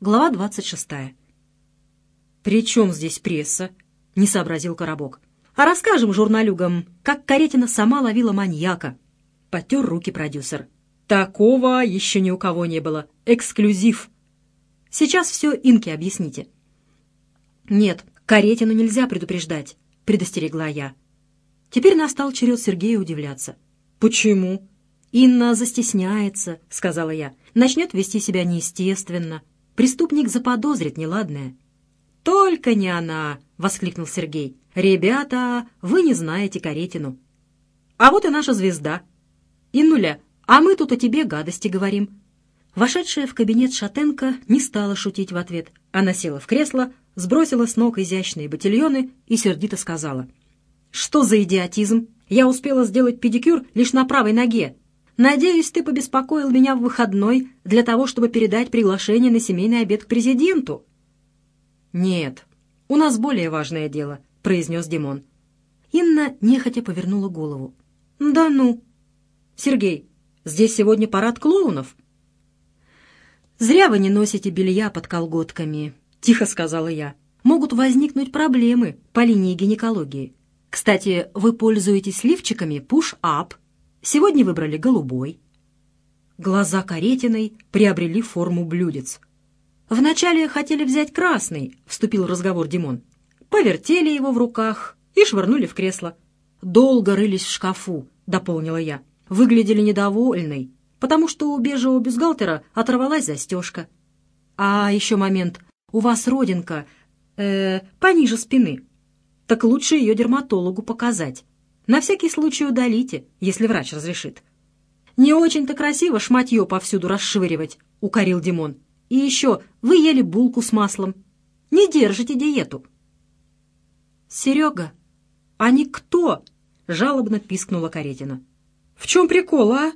Глава 26. «При чем здесь пресса?» — не сообразил Коробок. «А расскажем журналюгам, как Каретина сама ловила маньяка». Потер руки продюсер. «Такого еще ни у кого не было. Эксклюзив. Сейчас все Инке объясните». «Нет, Каретину нельзя предупреждать», — предостерегла я. Теперь настал черед Сергея удивляться. «Почему?» «Инна застесняется», — сказала я. «Начнет вести себя неестественно. Преступник заподозрит неладное». «Только не она!» — воскликнул Сергей. «Ребята, вы не знаете Каретину». «А вот и наша звезда». «Иннуля, а мы тут о тебе гадости говорим». Вошедшая в кабинет Шатенко не стала шутить в ответ. Она села в кресло, сбросила с ног изящные ботильоны и сердито сказала. «Что за идиотизм? Я успела сделать педикюр лишь на правой ноге, Надеюсь, ты побеспокоил меня в выходной для того, чтобы передать приглашение на семейный обед к президенту». «Нет, у нас более важное дело», — произнес Димон. Инна нехотя повернула голову. «Да ну!» «Сергей, здесь сегодня парад клоунов». «Зря вы не носите белья под колготками», — тихо сказала я. «Могут возникнуть проблемы по линии гинекологии. Кстати, вы пользуетесь лифчиками push-up Сегодня выбрали голубой. Глаза Каретиной приобрели форму блюдец. «Вначале хотели взять красный», — вступил разговор Димон. Повертели его в руках и швырнули в кресло. «Долго рылись в шкафу», — дополнила я. Выглядели недовольной, потому что у бежевого бюстгальтера оторвалась застежка. «А еще момент. У вас родинка э, пониже спины. Так лучше ее дерматологу показать. На всякий случай удалите, если врач разрешит. «Не очень-то красиво шматье повсюду расшвыривать», — укорил Димон. «И еще, вы ели булку с маслом. Не держите диету». «Серега, они кто?» — жалобно пискнула Каретина. «В чем прикол, а?»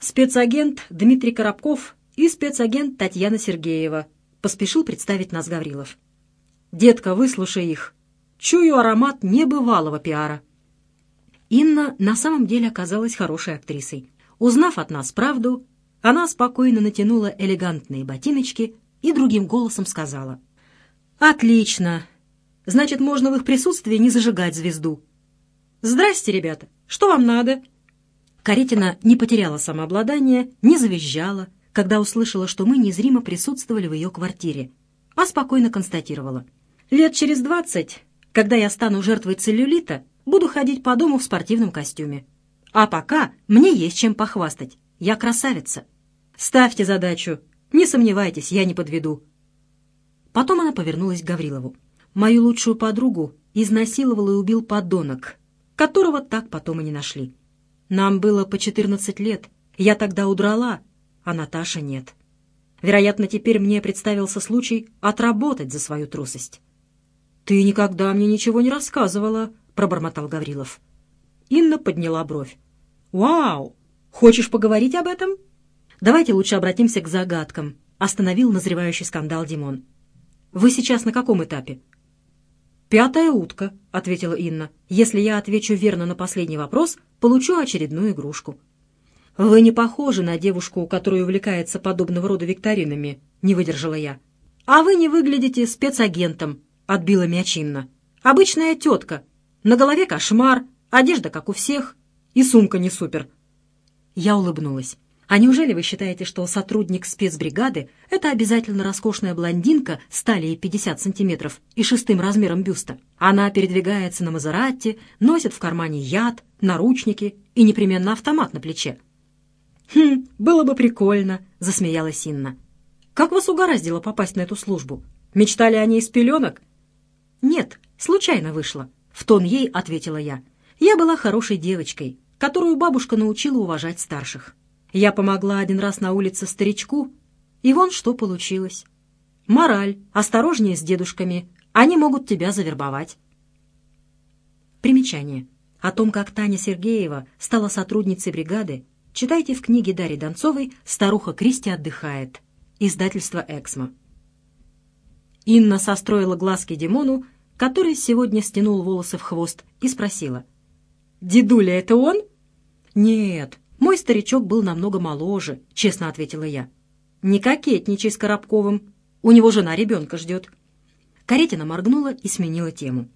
«Спецагент Дмитрий Коробков и спецагент Татьяна Сергеева», — поспешил представить нас Гаврилов. «Детка, выслушай их. Чую аромат небывалого пиара». Инна на самом деле оказалась хорошей актрисой. Узнав от нас правду, она спокойно натянула элегантные ботиночки и другим голосом сказала. «Отлично! Значит, можно в их присутствии не зажигать звезду. Здрасте, ребята! Что вам надо?» Каретина не потеряла самообладание, не завизжала, когда услышала, что мы незримо присутствовали в ее квартире, а спокойно констатировала. «Лет через двадцать, когда я стану жертвой целлюлита, Буду ходить по дому в спортивном костюме. А пока мне есть чем похвастать. Я красавица. Ставьте задачу. Не сомневайтесь, я не подведу». Потом она повернулась к Гаврилову. «Мою лучшую подругу изнасиловал и убил подонок, которого так потом и не нашли. Нам было по 14 лет. Я тогда удрала, а Наташа нет. Вероятно, теперь мне представился случай отработать за свою трусость». «Ты никогда мне ничего не рассказывала», пробормотал Гаврилов. Инна подняла бровь. «Вау! Хочешь поговорить об этом?» «Давайте лучше обратимся к загадкам», — остановил назревающий скандал Димон. «Вы сейчас на каком этапе?» «Пятая утка», — ответила Инна. «Если я отвечу верно на последний вопрос, получу очередную игрушку». «Вы не похожи на девушку, которая увлекается подобного рода викторинами», — не выдержала я. «А вы не выглядите спецагентом», — отбила мяч Инна. «Обычная тетка, на голове кошмар, одежда как у всех, и сумка не супер. Я улыбнулась. А неужели вы считаете, что сотрудник спецбригады — это обязательно роскошная блондинка с талией 50 сантиметров и шестым размером бюста? Она передвигается на Мазератте, носит в кармане яд, наручники и непременно автомат на плече. «Хм, было бы прикольно», — засмеялась Инна. «Как вас угораздило попасть на эту службу? Мечтали о ней с пеленок?» «Нет, случайно вышло. В тон ей ответила я. Я была хорошей девочкой, которую бабушка научила уважать старших. Я помогла один раз на улице старичку, и вон что получилось. Мораль. Осторожнее с дедушками. Они могут тебя завербовать. Примечание. О том, как Таня Сергеева стала сотрудницей бригады, читайте в книге Дарьи Донцовой «Старуха Кристи отдыхает». Издательство «Эксмо». Инна состроила глазки Димону который сегодня стянул волосы в хвост, и спросила. «Дедуля, это он?» «Нет, мой старичок был намного моложе», — честно ответила я. Не кокетничай с Коробковым. У него жена ребенка ждет». Каретина моргнула и сменила тему.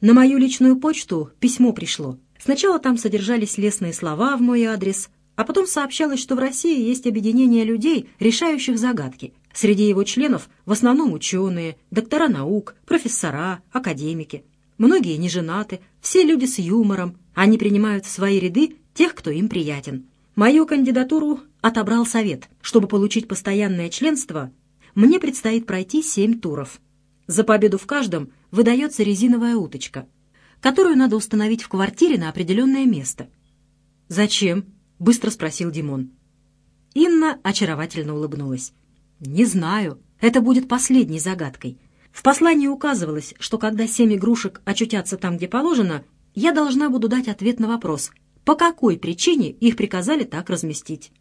На мою личную почту письмо пришло. Сначала там содержались лестные слова в мой адрес, а потом сообщалось, что в России есть объединение людей, решающих загадки. Среди его членов в основном ученые, доктора наук, профессора, академики. Многие не женаты, все люди с юмором. Они принимают в свои ряды тех, кто им приятен. Мою кандидатуру отобрал совет. Чтобы получить постоянное членство, мне предстоит пройти семь туров. За победу в каждом выдается резиновая уточка, которую надо установить в квартире на определенное место. «Зачем?» — быстро спросил Димон. Инна очаровательно улыбнулась. «Не знаю. Это будет последней загадкой. В послании указывалось, что когда семь игрушек очутятся там, где положено, я должна буду дать ответ на вопрос, по какой причине их приказали так разместить.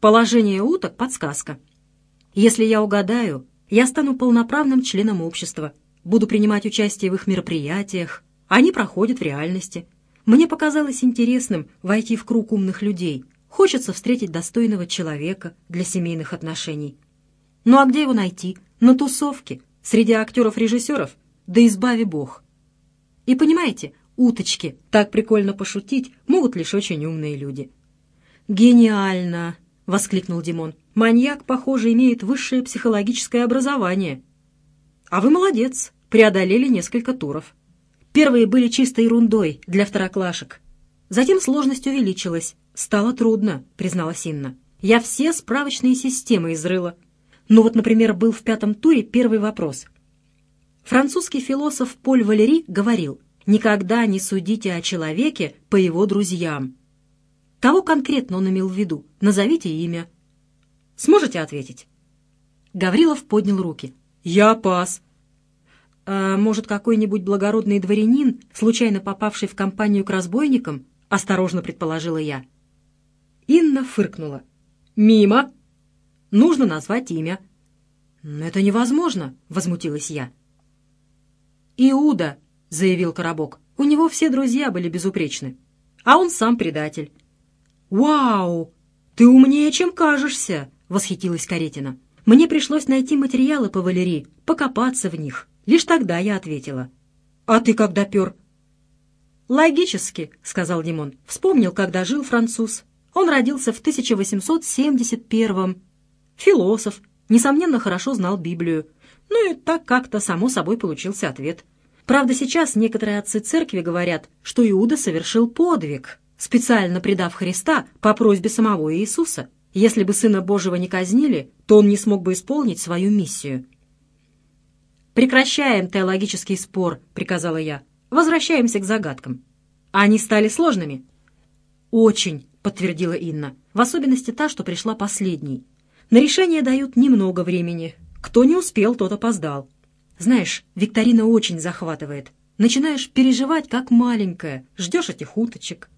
Положение уток — подсказка. Если я угадаю, я стану полноправным членом общества, буду принимать участие в их мероприятиях, они проходят в реальности. Мне показалось интересным войти в круг умных людей, хочется встретить достойного человека для семейных отношений. Ну а где его найти? На тусовке, среди актеров-режиссеров? Да избави бог. И понимаете, уточки, так прикольно пошутить могут лишь очень умные люди. «Гениально!» — воскликнул Димон. Маньяк, похоже, имеет высшее психологическое образование. А вы молодец, преодолели несколько туров. Первые были чистой ерундой для второклашек. Затем сложность увеличилась. Стало трудно, призналась Инна. Я все справочные системы изрыла. Ну вот, например, был в пятом туре первый вопрос. Французский философ Поль Валери говорил, «Никогда не судите о человеке по его друзьям». Кого конкретно он имел в виду? Назовите имя. Сможете ответить?» Гаврилов поднял руки. «Я пас». «А может, какой-нибудь благородный дворянин, случайно попавший в компанию к разбойникам?» — осторожно предположила я. Инна фыркнула. «Мимо. Нужно назвать имя». «Это невозможно», — возмутилась я. «Иуда», — заявил Коробок. «У него все друзья были безупречны, а он сам предатель». «Вау! Ты умнее, чем кажешься!» восхитилась Каретина. «Мне пришлось найти материалы по Валерии, покопаться в них. Лишь тогда я ответила. А ты когда пер?» «Логически», — сказал Димон. «Вспомнил, когда жил француз. Он родился в 1871-м. Философ, несомненно, хорошо знал Библию. Ну и так как-то само собой получился ответ. Правда, сейчас некоторые отцы церкви говорят, что Иуда совершил подвиг, специально предав Христа по просьбе самого Иисуса. Если бы Сына Божьего не казнили, то он не смог бы исполнить свою миссию. «Прекращаем теологический спор», — приказала я. «Возвращаемся к загадкам. Они стали сложными?» «Очень», — подтвердила Инна. «В особенности та, что пришла последней. На решение дают немного времени. Кто не успел, тот опоздал. Знаешь, викторина очень захватывает. Начинаешь переживать, как маленькая, ждешь этих уточек,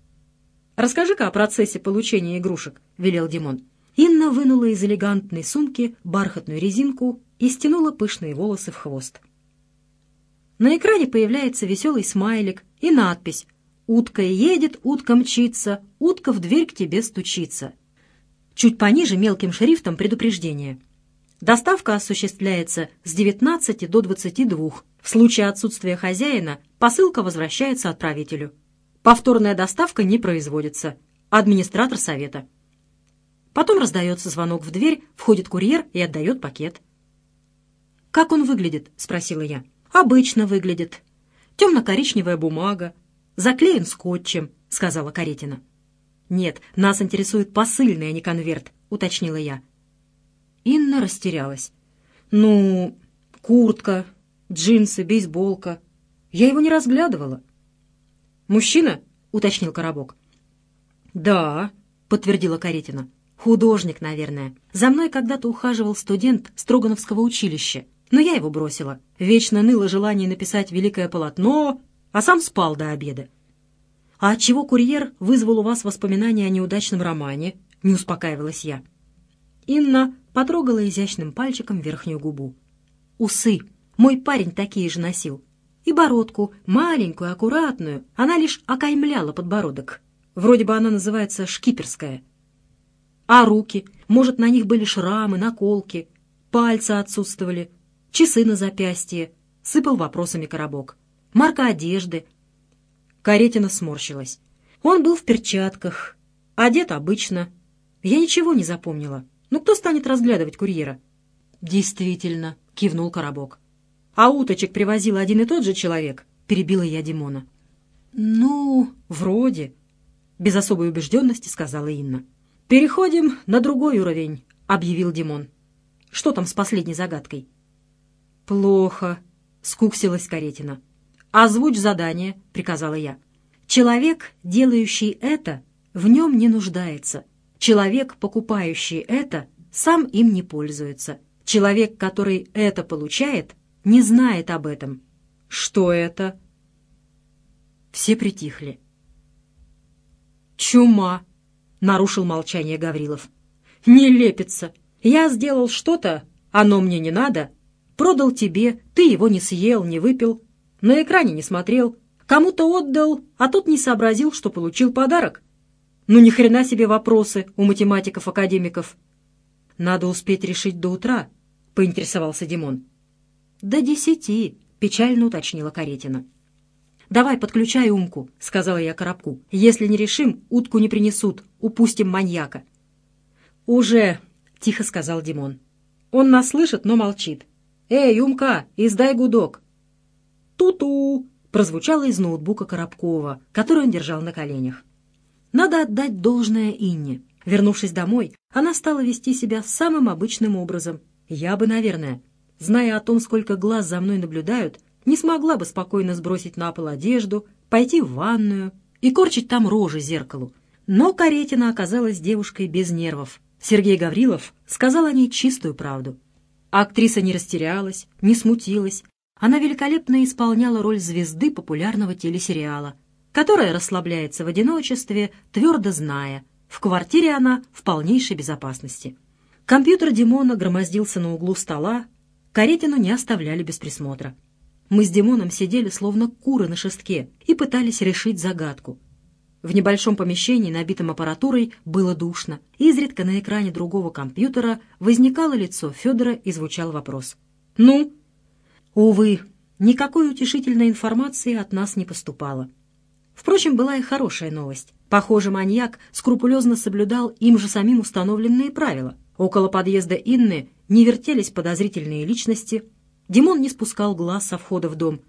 «Расскажи-ка о процессе получения игрушек», — велел Димон. Инна вынула из элегантной сумки бархатную резинку и стянула пышные волосы в хвост. На экране появляется веселый смайлик и надпись «Утка едет, утка мчится, утка в дверь к тебе стучится». Чуть пониже мелким шрифтом предупреждение. Доставка осуществляется с 19 до 22. В случае отсутствия хозяина посылка возвращается отправителю. Повторная доставка не производится. Администратор совета. Потом раздается звонок в дверь, входит курьер и отдает пакет. «Как он выглядит?» — спросила я. «Обычно выглядит. Темно-коричневая бумага. Заклеен скотчем», — сказала Каретина. «Нет, нас интересует посыльный, а не конверт», — уточнила я. Инна растерялась. «Ну, куртка, джинсы, бейсболка. Я его не разглядывала». «Мужчина?» — уточнил Коробок. «Да», — подтвердила Каретина. «Художник, наверное. За мной когда-то ухаживал студент Строгановского училища, но я его бросила. Вечно ныло желание написать великое полотно, а сам спал до обеда. «А отчего курьер вызвал у вас воспоминания о неудачном романе?» — не успокаивалась я. Инна потрогала изящным пальчиком верхнюю губу. «Усы. Мой парень такие же носил и бородку, маленькую, аккуратную, она лишь окаймляла подбородок. Вроде бы она называется шкиперская. А руки? Может, на них были шрамы, наколки, пальцы отсутствовали, часы на запястье? Сыпал вопросами коробок. Марка одежды. Каретина сморщилась. Он был в перчатках, одет обычно. Я ничего не запомнила. Ну кто станет разглядывать курьера? Действительно, кивнул коробок. А уточек привозил один и тот же человек, перебила я Димона. Ну, вроде, без особой убежденности сказала Инна. «Переходим на другой уровень», — объявил Димон. «Что там с последней загадкой?» «Плохо», — скуксилась Каретина. «Озвучь задание», — приказала я. «Человек, делающий это, в нем не нуждается. Человек, покупающий это, сам им не пользуется. Человек, который это получает, не знает об этом». «Что это?» Все притихли. «Чума!» нарушил молчание Гаврилов. «Не лепится. Я сделал что-то, оно мне не надо. Продал тебе, ты его не съел, не выпил, на экране не смотрел, кому-то отдал, а тот не сообразил, что получил подарок. Ну ни хрена себе вопросы у математиков-академиков. Надо успеть решить до утра, поинтересовался Димон. До десяти, печально уточнила Каретина. «Давай, подключай Умку», — сказала я Коробку. «Если не решим, утку не принесут. Упустим маньяка». «Уже», — тихо сказал Димон. «Он нас слышит, но молчит. Эй, Умка, издай гудок». «Ту-ту», — прозвучало из ноутбука Коробкова, который он держал на коленях. Надо отдать должное Инне. Вернувшись домой, она стала вести себя самым обычным образом. Я бы, наверное, зная о том, сколько глаз за мной наблюдают, не смогла бы спокойно сбросить на пол одежду, пойти в ванную и корчить там рожи зеркалу. Но Каретина оказалась девушкой без нервов. Сергей Гаврилов сказал о ней чистую правду. актриса не растерялась, не смутилась. Она великолепно исполняла роль звезды популярного телесериала, которая расслабляется в одиночестве, твердо зная, в квартире она в полнейшей безопасности. Компьютер Димона громоздился на углу стола, Каретину не оставляли без присмотра. Мы с Димоном сидели словно куры на шестке и пытались решить загадку. В небольшом помещении, набитом аппаратурой, было душно. Изредка на экране другого компьютера возникало лицо Федора и звучал вопрос. «Ну?» Увы, никакой утешительной информации от нас не поступало. Впрочем, была и хорошая новость. Похоже, маньяк скрупулезно соблюдал им же самим установленные правила. Около подъезда Инны не вертелись подозрительные личности, Димон не спускал глаз со входа в дом,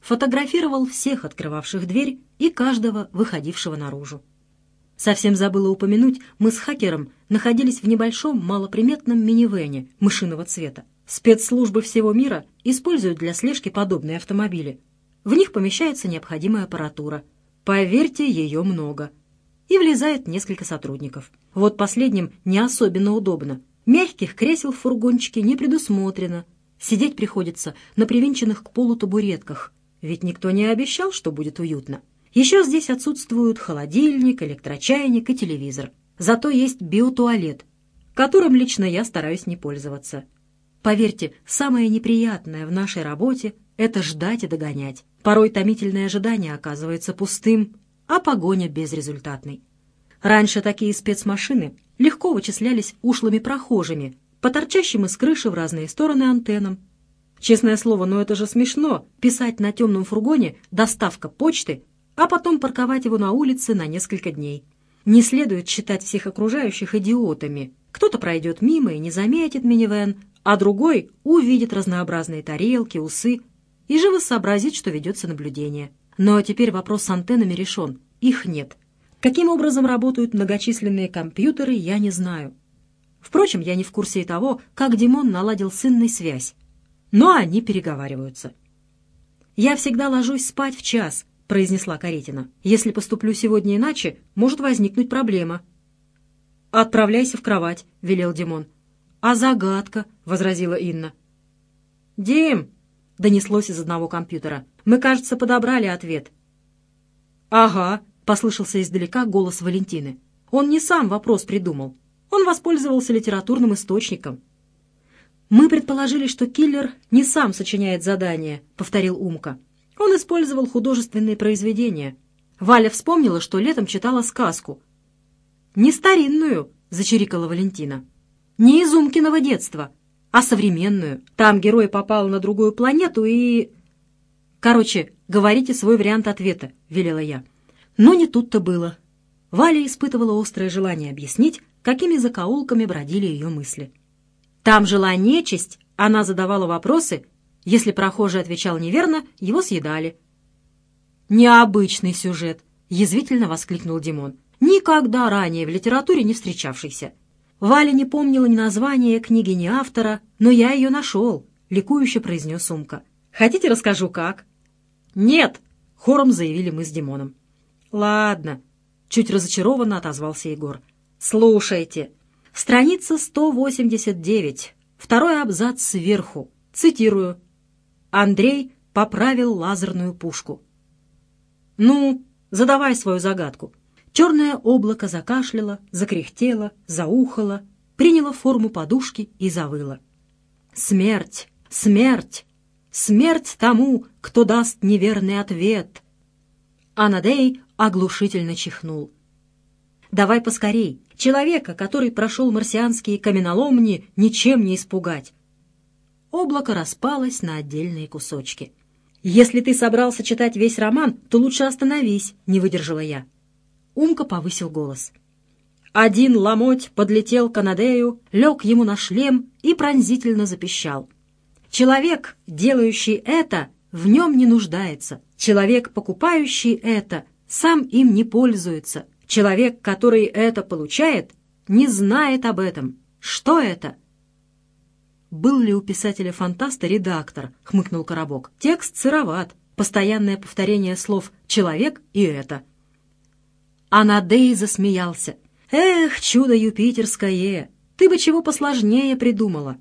фотографировал всех открывавших дверь и каждого выходившего наружу. Совсем забыла упомянуть, мы с хакером находились в небольшом малоприметном минивэне мышиного цвета. Спецслужбы всего мира используют для слежки подобные автомобили. В них помещается необходимая аппаратура. Поверьте, ее много. И влезает несколько сотрудников. Вот последним не особенно удобно. Мягких кресел в фургончике не предусмотрено, Сидеть приходится на привинченных к полу табуретках, ведь никто не обещал, что будет уютно. Еще здесь отсутствуют холодильник, электрочайник и телевизор. Зато есть биотуалет, которым лично я стараюсь не пользоваться. Поверьте, самое неприятное в нашей работе — это ждать и догонять. Порой томительное ожидание оказывается пустым, а погоня безрезультатной. Раньше такие спецмашины легко вычислялись ушлыми прохожими, по торчащим из крыши в разные стороны антеннам. Честное слово, но это же смешно — писать на темном фургоне «доставка почты», а потом парковать его на улице на несколько дней. Не следует считать всех окружающих идиотами. Кто-то пройдет мимо и не заметит минивэн, а другой увидит разнообразные тарелки, усы и живо сообразит, что ведется наблюдение. Но теперь вопрос с антеннами решен. Их нет. Каким образом работают многочисленные компьютеры, я не знаю. Впрочем, я не в курсе и того, как Димон наладил с связь. Но они переговариваются. «Я всегда ложусь спать в час», — произнесла Каретина. «Если поступлю сегодня иначе, может возникнуть проблема». «Отправляйся в кровать», — велел Димон. «А загадка?» — возразила Инна. «Дим!» — донеслось из одного компьютера. «Мы, кажется, подобрали ответ». «Ага», — послышался издалека голос Валентины. «Он не сам вопрос придумал. Он воспользовался литературным источником. «Мы предположили, что киллер не сам сочиняет задание», — повторил Умка. «Он использовал художественные произведения. Валя вспомнила, что летом читала сказку. Не старинную, — зачирикала Валентина. «Не из Умкиного детства, а современную. Там герой попал на другую планету и...» «Короче, говорите свой вариант ответа», — велела я. Но не тут-то было. Валя испытывала острое желание объяснить, какими закоулками бродили ее мысли. Там жила нечисть, она задавала вопросы, если прохожий отвечал неверно, его съедали. «Необычный сюжет», — язвительно воскликнул Димон. «Никогда ранее в литературе не встречавшийся. Валя не помнила ни названия книги, ни автора, но я ее нашел», — ликующе произнес Сумка. «Хотите, расскажу, как?» «Нет!» — хором заявили мы с Димоном. «Ладно», — чуть разочарованно отозвался Егор. «Слушайте. Страница 189, второй абзац сверху. Цитирую. Андрей поправил лазерную пушку. «Ну, задавай свою загадку». Черное облако закашляло, закряхтело, заухало, приняло форму подушки и завыло. «Смерть! Смерть! Смерть тому, кто даст неверный ответ!» Анадей оглушительно чихнул. «Давай поскорей! Человека, который прошел марсианские каменоломни, ничем не испугать!» Облако распалось на отдельные кусочки. «Если ты собрался читать весь роман, то лучше остановись», — не выдержала я. Умка повысил голос. Один ломоть подлетел к Анадею, лег ему на шлем и пронзительно запищал. «Человек, делающий это, в нем не нуждается. Человек, покупающий это, сам им не пользуется. Человек, который это получает, не знает об этом. Что это?» «Был ли у писателя-фантаста редактор?» — хмыкнул Коробок. «Текст сыроват. Постоянное повторение слов «человек» и «это». Анадей засмеялся. «Эх, чудо юпитерское! Ты бы чего посложнее придумала.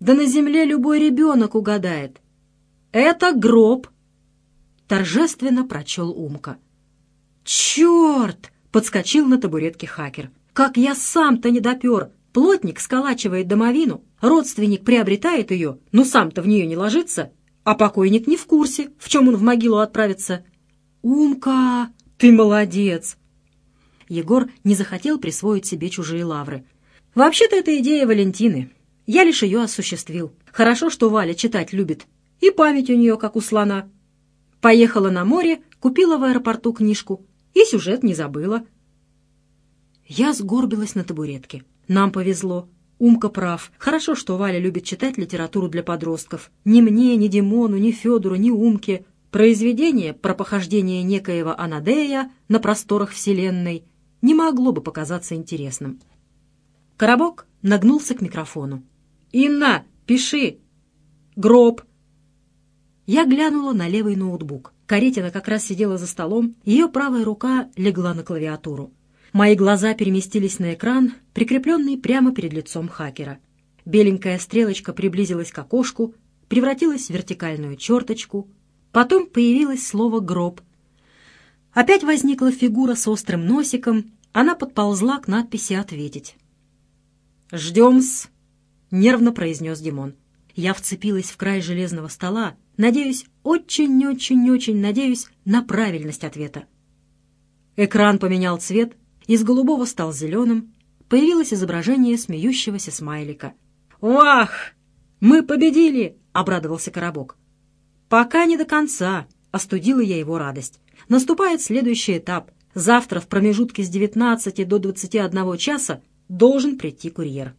Да на земле любой ребенок угадает. Это гроб!» Торжественно прочел Умка. «Черт!» — подскочил на табуретке хакер. «Как я сам-то не допер! Плотник сколачивает домовину, родственник приобретает ее, но сам-то в нее не ложится, а покойник не в курсе, в чем он в могилу отправится. «Умка, ты молодец!» Егор не захотел присвоить себе чужие лавры. «Вообще-то это идея Валентины. Я лишь ее осуществил. Хорошо, что Валя читать любит. И память у нее, как у слона. Поехала на море, купила в аэропорту книжку. И сюжет не забыла». Я сгорбилась на табуретке. Нам повезло. Умка прав. Хорошо, что Валя любит читать литературу для подростков. Ни мне, ни Димону, ни Федору, ни Умке. Произведение про похождение некоего Анадея на просторах Вселенной не могло бы показаться интересным. Коробок нагнулся к микрофону. «Инна, пиши!» «Гроб!» Я глянула на левый ноутбук. Каретина как раз сидела за столом, ее правая рука легла на клавиатуру. Мои глаза переместились на экран, прикрепленный прямо перед лицом хакера. Беленькая стрелочка приблизилась к окошку, превратилась в вертикальную черточку. Потом появилось слово «гроб». Опять возникла фигура с острым носиком, она подползла к надписи «Ответить». «Ждем-с», — нервно произнес Димон. Я вцепилась в край железного стола, надеюсь, очень-очень-очень надеюсь на правильность ответа. Экран поменял цвет, из голубого стал зеленым, появилось изображение смеющегося смайлика. «Вах! Мы победили!» — обрадовался Коробок. «Пока не до конца», — остудила я его радость. «Наступает следующий этап. Завтра в промежутке с 19 до 21 часа должен прийти курьер».